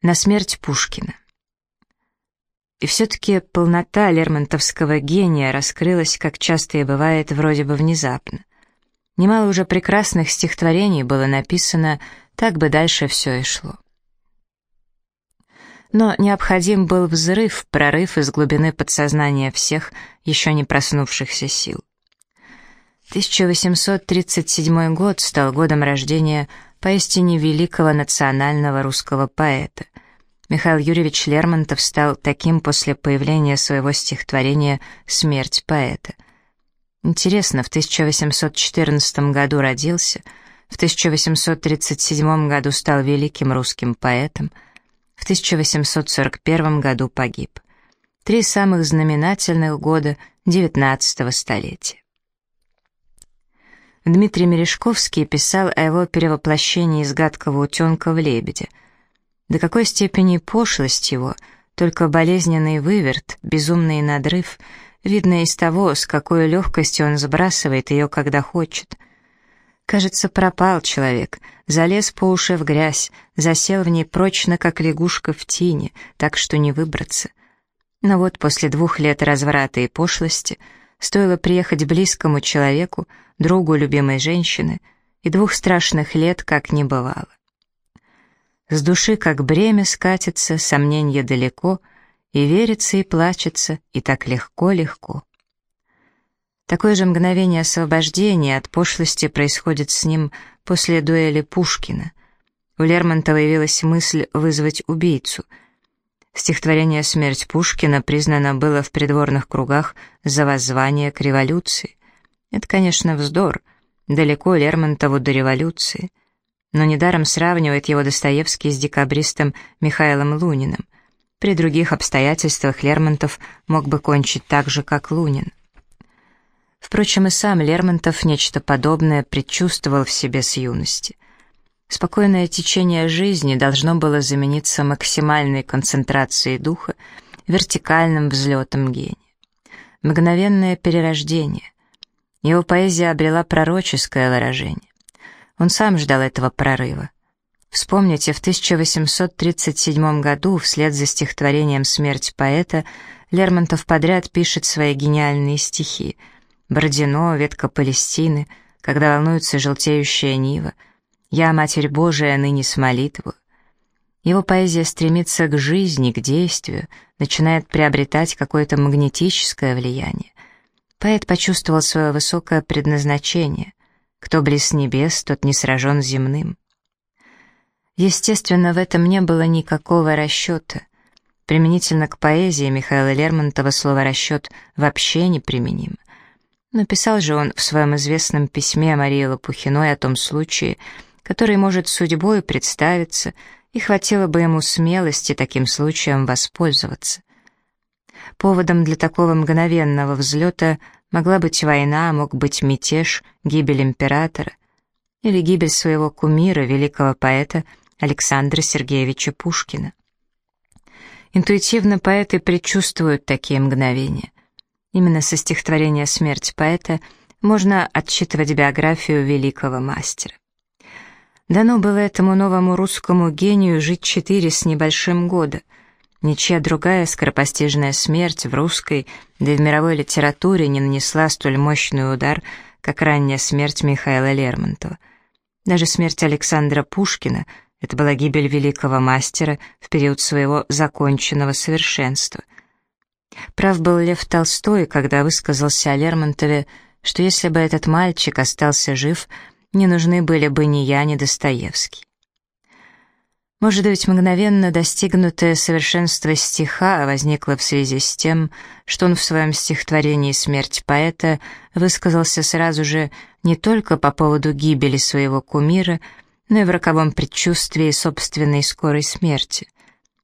На смерть Пушкина. И все-таки полнота лермонтовского гения раскрылась, как часто и бывает, вроде бы внезапно. Немало уже прекрасных стихотворений было написано, так бы дальше все и шло. Но необходим был взрыв, прорыв из глубины подсознания всех еще не проснувшихся сил. 1837 год стал годом рождения поистине великого национального русского поэта. Михаил Юрьевич Лермонтов стал таким после появления своего стихотворения «Смерть поэта». Интересно, в 1814 году родился, в 1837 году стал великим русским поэтом, в 1841 году погиб. Три самых знаменательных года XIX столетия. Дмитрий Мережковский писал о его перевоплощении из гадкого утенка в лебедя. До какой степени пошлость его, только болезненный выверт, безумный надрыв, видно из того, с какой легкостью он сбрасывает ее, когда хочет. Кажется, пропал человек, залез по уши в грязь, засел в ней прочно, как лягушка в тине, так что не выбраться. Но вот после двух лет разврата и пошлости — Стоило приехать близкому человеку, другу любимой женщины, и двух страшных лет как не бывало. С души как бремя скатится, сомненье далеко, и верится, и плачется, и так легко-легко. Такое же мгновение освобождения от пошлости происходит с ним после дуэли Пушкина. У Лермонтова явилась мысль вызвать убийцу — Стихотворение «Смерть Пушкина» признано было в придворных кругах за воззвание к революции. Это, конечно, вздор, далеко Лермонтову до революции. Но недаром сравнивает его Достоевский с декабристом Михаилом Луниным. При других обстоятельствах Лермонтов мог бы кончить так же, как Лунин. Впрочем, и сам Лермонтов нечто подобное предчувствовал в себе с юности — Спокойное течение жизни должно было замениться максимальной концентрацией духа, вертикальным взлетом гения. Мгновенное перерождение. Его поэзия обрела пророческое выражение. Он сам ждал этого прорыва. Вспомните, в 1837 году, вслед за стихотворением «Смерть поэта», Лермонтов подряд пишет свои гениальные стихи «Бородино», «Ветка Палестины», «Когда волнуется желтеющая нива», «Я, Матерь Божия, ныне с молитву». Его поэзия стремится к жизни, к действию, начинает приобретать какое-то магнетическое влияние. Поэт почувствовал свое высокое предназначение. Кто близ небес, тот не сражен земным. Естественно, в этом не было никакого расчета. Применительно к поэзии Михаила Лермонтова слово «расчет» вообще неприменимо. Но писал же он в своем известном письме Марии Лопухиной о том случае, который может судьбой представиться, и хватило бы ему смелости таким случаем воспользоваться. Поводом для такого мгновенного взлета могла быть война, мог быть мятеж, гибель императора или гибель своего кумира, великого поэта Александра Сергеевича Пушкина. Интуитивно поэты предчувствуют такие мгновения. Именно со стихотворения «Смерть поэта» можно отчитывать биографию великого мастера. Дано было этому новому русскому гению жить четыре с небольшим года. Ничья другая скоропостижная смерть в русской, да и в мировой литературе не нанесла столь мощный удар, как ранняя смерть Михаила Лермонтова. Даже смерть Александра Пушкина — это была гибель великого мастера в период своего законченного совершенства. Прав был Лев Толстой, когда высказался о Лермонтове, что если бы этот мальчик остался жив — не нужны были бы ни я, ни Достоевский. Может быть, мгновенно достигнутое совершенство стиха возникло в связи с тем, что он в своем стихотворении «Смерть поэта» высказался сразу же не только по поводу гибели своего кумира, но и в роковом предчувствии собственной скорой смерти.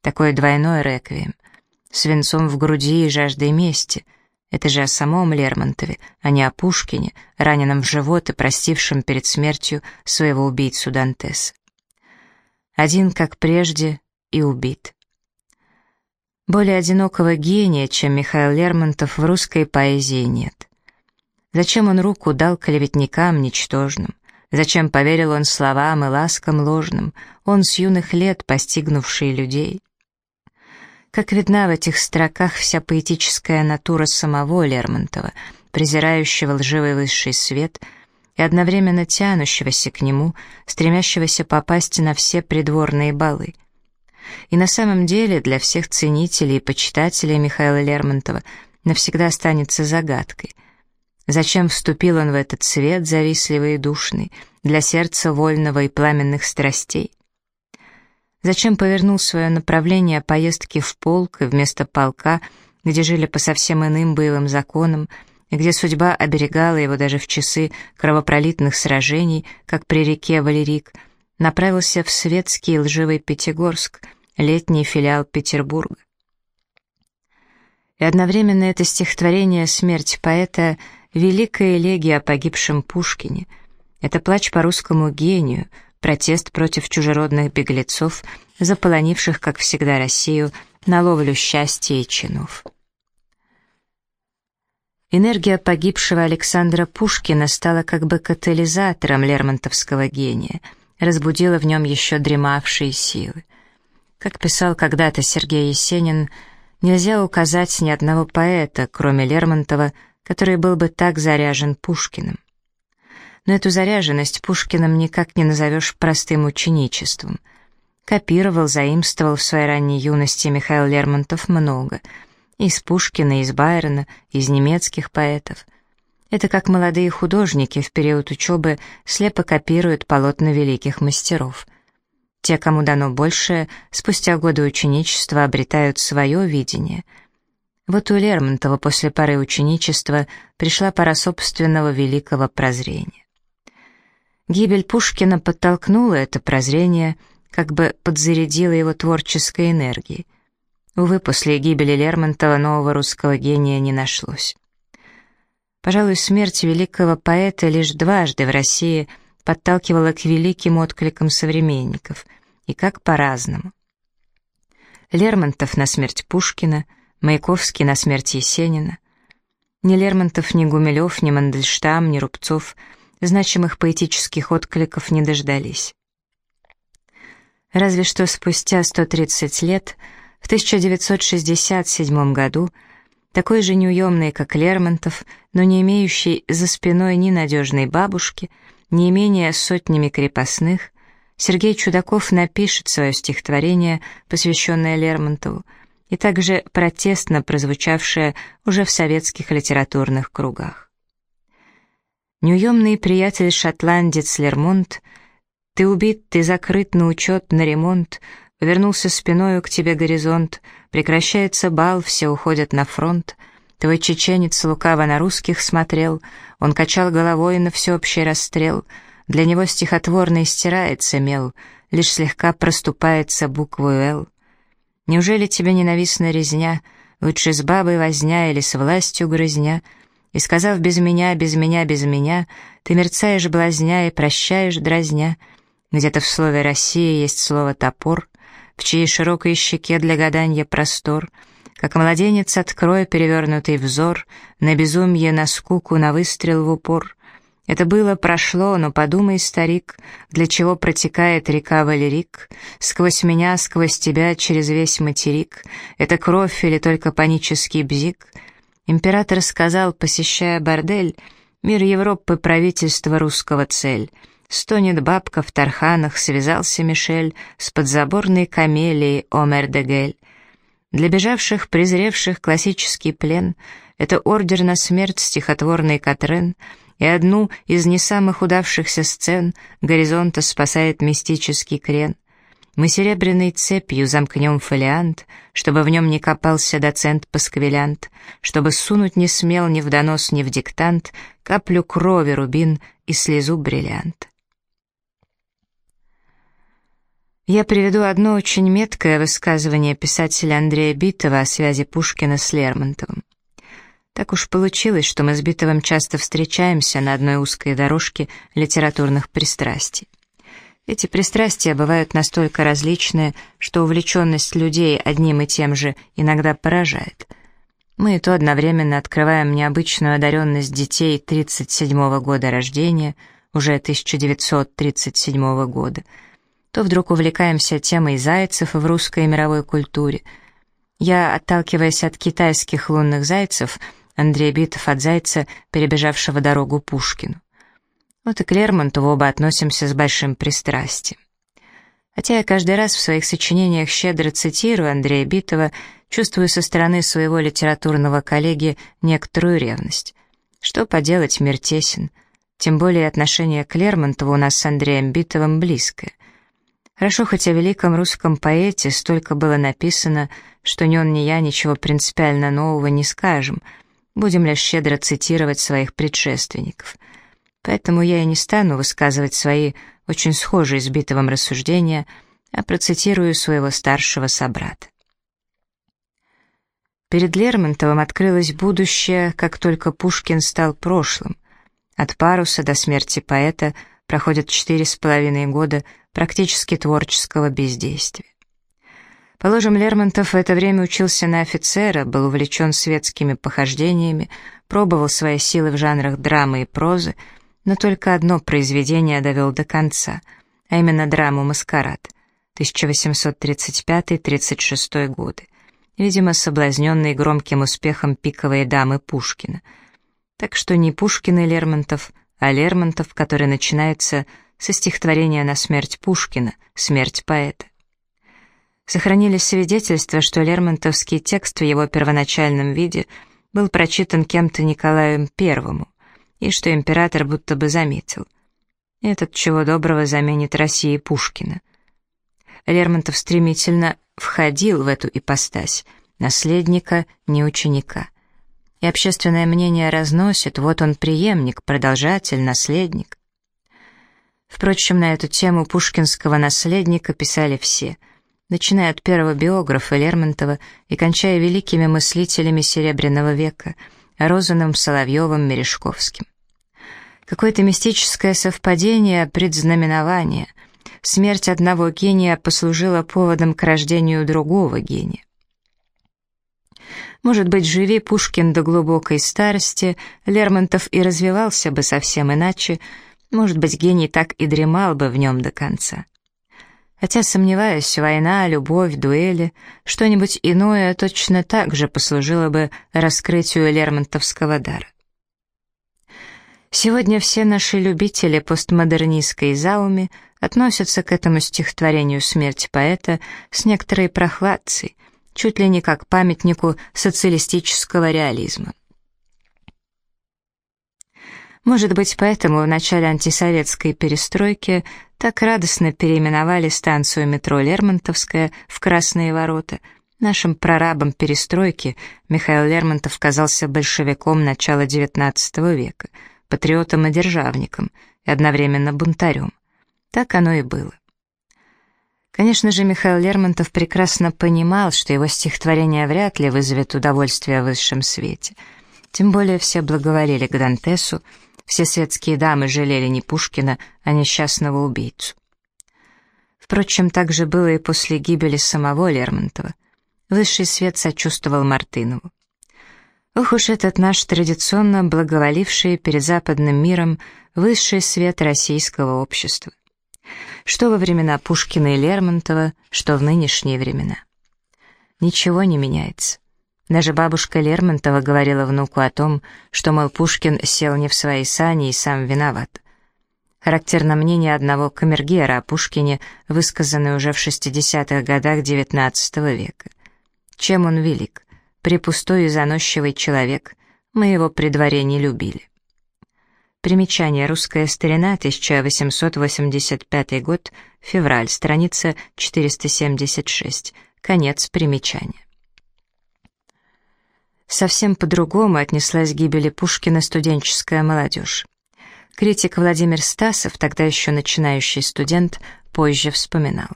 Такой двойной реквием, свинцом в груди и жаждой мести — это же о самом Лермонтове, а не о Пушкине, раненом в живот и простившем перед смертью своего убийцу Дантеса. Один, как прежде, и убит. Более одинокого гения, чем Михаил Лермонтов, в русской поэзии нет. Зачем он руку дал клеветникам ничтожным, Зачем поверил он словам и ласкам ложным, он с юных лет постигнувший людей? Как видна в этих строках вся поэтическая натура самого Лермонтова, презирающего лживый высший свет и одновременно тянущегося к нему, стремящегося попасть на все придворные балы. И на самом деле для всех ценителей и почитателей Михаила Лермонтова навсегда останется загадкой. Зачем вступил он в этот свет завистливый и душный, для сердца вольного и пламенных страстей? Зачем повернул свое направление поездки в полк и вместо полка, где жили по совсем иным боевым законам, где судьба оберегала его даже в часы кровопролитных сражений, как при реке Валерик, направился в светский лживый Пятигорск, летний филиал Петербурга. И одновременно это стихотворение «Смерть поэта» — великая элегия о погибшем Пушкине. Это плач по русскому гению — протест против чужеродных беглецов, заполонивших, как всегда, Россию на ловлю счастья и чинов. Энергия погибшего Александра Пушкина стала как бы катализатором лермонтовского гения, разбудила в нем еще дремавшие силы. Как писал когда-то Сергей Есенин, нельзя указать ни одного поэта, кроме Лермонтова, который был бы так заряжен Пушкиным но эту заряженность Пушкиным никак не назовешь простым ученичеством. Копировал, заимствовал в своей ранней юности Михаил Лермонтов много. Из Пушкина, из Байрона, из немецких поэтов. Это как молодые художники в период учебы слепо копируют полотна великих мастеров. Те, кому дано большее, спустя годы ученичества обретают свое видение. Вот у Лермонтова после поры ученичества пришла пора собственного великого прозрения. Гибель Пушкина подтолкнула это прозрение, как бы подзарядила его творческой энергией. Увы, после гибели Лермонтова нового русского гения не нашлось. Пожалуй, смерть великого поэта лишь дважды в России подталкивала к великим откликам современников, и как по-разному. Лермонтов на смерть Пушкина, Маяковский на смерть Есенина. Ни Лермонтов, ни Гумилев, ни Мандельштам, ни Рубцов — значимых поэтических откликов не дождались. Разве что спустя 130 лет, в 1967 году, такой же неуемный, как Лермонтов, но не имеющий за спиной ни надежной бабушки, не менее сотнями крепостных, Сергей Чудаков напишет свое стихотворение, посвященное Лермонтову, и также протестно прозвучавшее уже в советских литературных кругах. Неуемный приятель-шотландец Лермонт, Ты убит, ты закрыт на учет, на ремонт, Повернулся спиною к тебе горизонт, Прекращается бал, все уходят на фронт. Твой чеченец лукаво на русских смотрел, Он качал головой на всеобщий расстрел, Для него стихотворный стирается мел, Лишь слегка проступается букву «Л». Неужели тебе ненавистна резня, Лучше с бабой возня или с властью грызня — и, сказав «без меня, без меня, без меня», ты мерцаешь блазня и прощаешь дразня. Где-то в слове «Россия» есть слово «топор», в чьей широкой щеке для гаданья простор, как младенец откроя перевернутый взор, на безумье, на скуку, на выстрел в упор. Это было, прошло, но подумай, старик, для чего протекает река Валерик, сквозь меня, сквозь тебя, через весь материк, это кровь или только панический бзик — Император сказал, посещая бордель, «Мир Европы, правительство русского цель». Стонет бабка в тарханах, связался Мишель с подзаборной камелией Омер де Гель. Для бежавших, презревших классический плен это ордер на смерть стихотворный Катрен, и одну из не самых удавшихся сцен горизонта спасает мистический крен — мы серебряной цепью замкнем фолиант, чтобы в нем не копался доцент-пасквилянт, чтобы сунуть не смел ни в донос, ни в диктант каплю крови рубин и слезу бриллиант. Я приведу одно очень меткое высказывание писателя Андрея Битова о связи Пушкина с Лермонтовым. Так уж получилось, что мы с Битовым часто встречаемся на одной узкой дорожке литературных пристрастий. Эти пристрастия бывают настолько различные, что увлеченность людей одним и тем же иногда поражает. Мы то одновременно открываем необычную одаренность детей 37-го года рождения, уже 1937 года, то вдруг увлекаемся темой зайцев в русской мировой культуре. Я, отталкиваясь от китайских лунных зайцев, Андрей Битов от зайца, перебежавшего дорогу Пушкину. Вот и к Лермонтову оба относимся с большим пристрастием. Хотя я каждый раз в своих сочинениях щедро цитирую Андрея Битова, чувствую со стороны своего литературного коллеги некоторую ревность. Что поделать, мир тесен. Тем более отношение к Лермонтову у нас с Андреем Битовым близкое. Хорошо, хоть о великом русском поэте столько было написано, что ни он, ни я ничего принципиально нового не скажем, будем лишь щедро цитировать своих предшественников. Поэтому я и не стану высказывать свои очень схожие с Битовым рассуждения, а процитирую своего старшего собрата. Перед Лермонтовым открылось будущее, как только Пушкин стал прошлым. От паруса до смерти поэта проходят четыре с половиной года практически творческого бездействия. Положим, Лермонтов в это время учился на офицера, был увлечен светскими похождениями, пробовал свои силы в жанрах драмы и прозы, но только одно произведение довел до конца, а именно драму «Маскарад» 1835-36 годы, видимо, соблазненный громким успехом пиковой дамы Пушкина. Так что не Пушкин и Лермонтов, а Лермонтов, который начинается со стихотворения на смерть Пушкина, смерть поэта. Сохранились свидетельства, что лермонтовский текст в его первоначальном виде был прочитан кем-то Николаем Первому, и что император будто бы заметил. Этот чего доброго заменит России Пушкина. Лермонтов стремительно входил в эту ипостась, наследника, не ученика. И общественное мнение разносит, вот он преемник, продолжатель, наследник. Впрочем, на эту тему пушкинского наследника писали все, начиная от первого биографа Лермонтова и кончая великими мыслителями Серебряного века — Розаном, Соловьевым, Мережковским. Какое-то мистическое совпадение, предзнаменование. Смерть одного гения послужила поводом к рождению другого гения. Может быть, живи Пушкин до глубокой старости, Лермонтов и развивался бы совсем иначе, может быть, гений так и дремал бы в нем до конца. Хотя, сомневаюсь, война, любовь, дуэли, что-нибудь иное точно так же послужило бы раскрытию лермонтовского дара. Сегодня все наши любители постмодернистской зауми относятся к этому стихотворению «Смерть поэта» с некоторой прохладцей, чуть ли не как памятнику социалистического реализма. Может быть, поэтому в начале антисоветской перестройки так радостно переименовали станцию метро Лермонтовская в Красные ворота. Нашим прорабом перестройки Михаил Лермонтов казался большевиком начала XIX века, патриотом и державником, и одновременно бунтарем. Так оно и было. Конечно же, Михаил Лермонтов прекрасно понимал, что его стихотворение вряд ли вызовет удовольствие в высшем свете. Тем более все благоволили к Дантесу, все светские дамы жалели не Пушкина, а несчастного убийцу. Впрочем, так же было и после гибели самого Лермонтова. Высший свет сочувствовал Мартынову. Ох уж этот наш традиционно благоволивший перед западным миром высший свет российского общества. Что во времена Пушкина и Лермонтова, что в нынешние времена. Ничего не меняется. Даже бабушка Лермонтова говорила внуку о том, что, мол, Пушкин сел не в свои сани и сам виноват. Характерно мнение одного камергера о Пушкине, высказанное уже в 60-х годах XIX века. Чем он велик? Припустой и заносчивый человек. Мы его при дворе не любили. Примечание «Русская старина», 1885 год, февраль, страница 476. Конец примечания. Совсем по-другому отнеслась к гибели Пушкина студенческая молодежь. Критик Владимир Стасов, тогда еще начинающий студент, позже вспоминал.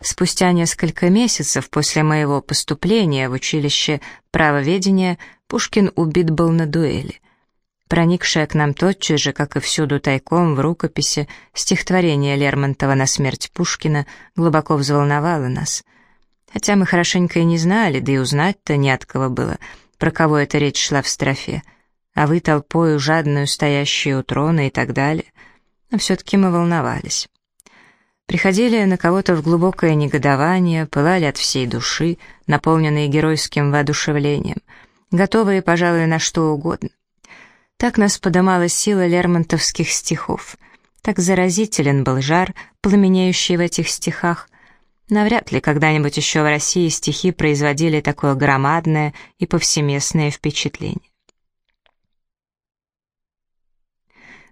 Спустя несколько месяцев после моего поступления в училище правоведения Пушкин убит был на дуэли. Проникшая к нам тотчас же, как и всюду тайком, в рукописи, стихотворение Лермонтова на смерть Пушкина глубоко взволновало нас. Хотя мы хорошенько и не знали, да и узнать-то не от кого было — про кого эта речь шла в строфе, а вы толпою жадную стоящие у трона и так далее. но все-таки мы волновались. Приходили на кого-то в глубокое негодование, пылали от всей души, наполненные геройским воодушевлением, готовые, пожалуй, на что угодно. Так нас подымала сила лермонтовских стихов. Так заразителен был жар, пламенеющий в этих стихах. Навряд ли когда-нибудь еще в России стихи производили такое громадное и повсеместное впечатление.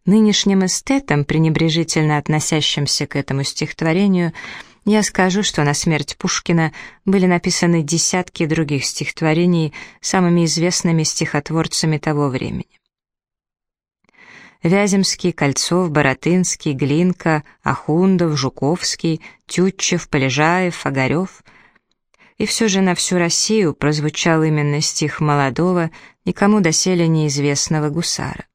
Нынешним эстетам, пренебрежительно относящимся к этому стихотворению, я скажу, что на смерть Пушкина были написаны десятки других стихотворений самыми известными стихотворцами того времени. Вяземский, Кольцов, Боротынский, Глинка, Ахундов, Жуковский, Тютчев, Полежаев, Огарев. И все же на всю Россию прозвучал именно стих молодого, никому доселе неизвестного гусара.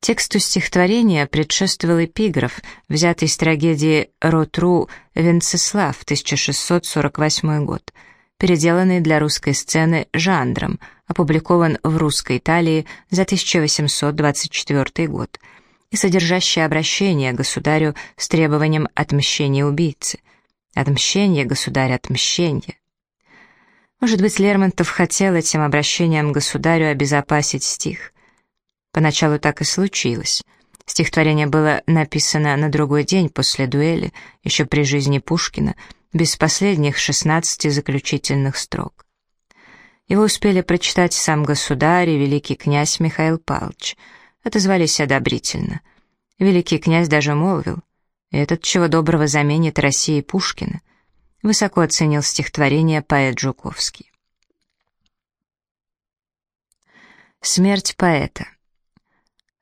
Тексту стихотворения предшествовал эпиграф, взятый из трагедии «Ротру Венцеслав» 1648 год, переделанный для русской сцены жанром, опубликован в «Русской Италии» за 1824 год, и содержащий обращение государю с требованием отмщения убийцы. «Отмщение, государь, отмщение». Может быть, Лермонтов хотел этим обращением государю обезопасить стих. Поначалу так и случилось. Стихотворение было написано на другой день после дуэли, еще при жизни Пушкина, без последних 16 заключительных строк. Его успели прочитать сам государь и великий князь Михаил Павлович. Отозвались одобрительно. Великий князь даже молвил, «Этот чего доброго заменит России Пушкина». Высоко оценил стихотворение поэт Жуковский. Смерть поэта.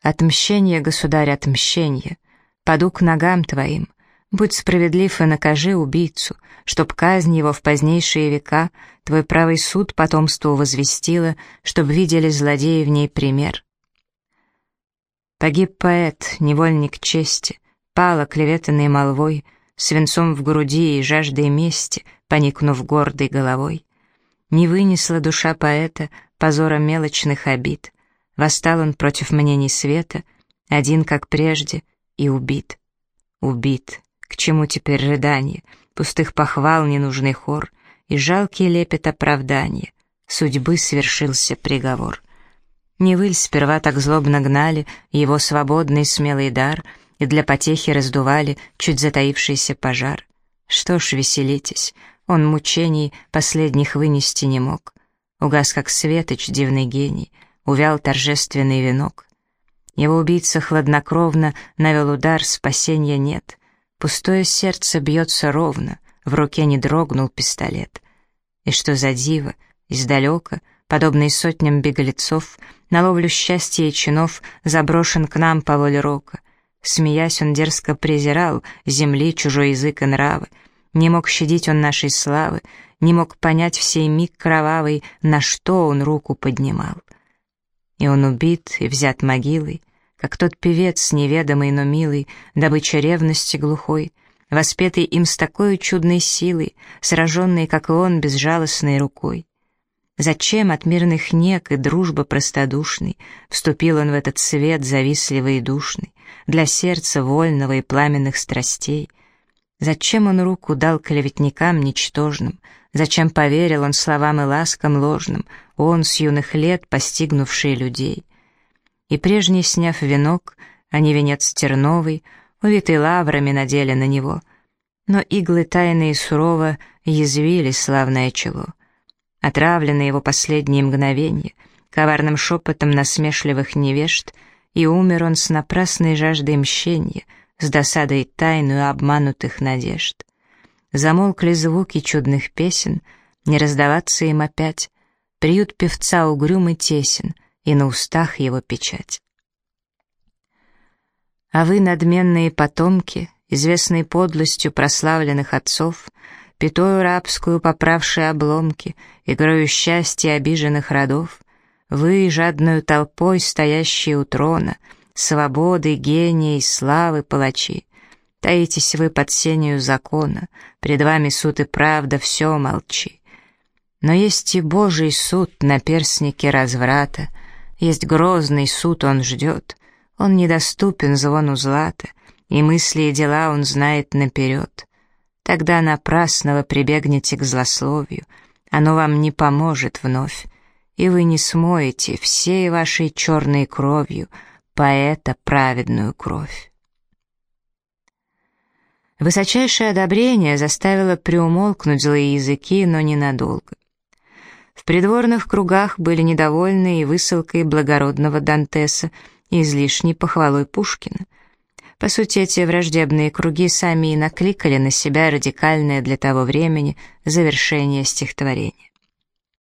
Отмщение, государь, отмщение, паду к ногам твоим, будь справедлив и накажи убийцу, чтоб казнь его в позднейшие века твой правый суд потомству возвестила, чтоб видели злодеи в ней пример. Погиб поэт, невольник чести, пал клеветанной молвой, свинцом в груди и жаждой мести, поникнув гордой головой. Не вынесла душа поэта позора мелочных обид, Восстал он против мнений света, один, как прежде, и убит. Убит. К чему теперь рыдание, пустых похвал ненужный хор и жалкий лепет оправдания. Судьбы свершился приговор. Не выль сперва так злобно гнали его свободный смелый дар и для потехи раздували чуть затаившийся пожар. Что ж, веселитесь, он мучений последних вынести не мог. Угас, как светоч, дивный гений — увял торжественный венок. Его убийца хладнокровно навел удар, спасения нет. Пустое сердце бьется ровно, в руке не дрогнул пистолет. И что за диво, издалека, подобный сотням беглецов, на ловлю счастья и чинов заброшен к нам по воле рока. Смеясь, он дерзко презирал земли, чужой язык и нравы. Не мог щадить он нашей славы, не мог понять всей миг кровавый, на что он руку поднимал. И он убит и взят могилой, как тот певец неведомый, но милый, добыча ревности глухой, воспетый им с такой чудной силой, сраженный, как и он, безжалостной рукой. Зачем от мирных нек и дружбы простодушной Вступил он в этот свет завистливый и душный, Для сердца вольного и пламенных страстей? Зачем он руку дал клеветникам ничтожным, Зачем поверил он словам и ласкам ложным, он с юных лет постигнувший людей? И прежний, сняв венок, а не венец терновый, увитый лаврами надели на него. Но иглы тайные и сурово язвили славное чело. Отравлены его последние мгновенья, коварным шепотом насмешливых невежд, и умер он с напрасной жаждой мщения, с досадой тайную обманутых надежд. Замолкли звуки чудных песен, не раздаваться им опять. Приют певца угрюм тесен, и на устах его печать. А вы, надменные потомки, известные подлостью прославленных отцов, пятою рабскую поправшие обломки, игрою счастья обиженных родов, вы, жадную толпой, стоящие у трона, свободы, гения и славы палачи, Таитесь вы под сенью закона, пред вами суд и правда, все молчи. Но есть и Божий суд на перстнике разврата, есть грозный суд, он ждет, он недоступен звону злата, и мысли и дела он знает наперед. Тогда напрасно вы прибегнете к злословию, оно вам не поможет вновь, и вы не смоете всей вашей черной кровью поэта праведную кровь. Высочайшее одобрение заставило приумолкнуть злые языки, но ненадолго. В придворных кругах были недовольны и высылкой благородного Дантеса, и излишней похвалой Пушкина. По сути, эти враждебные круги сами и накликали на себя радикальное для того времени завершение стихотворения.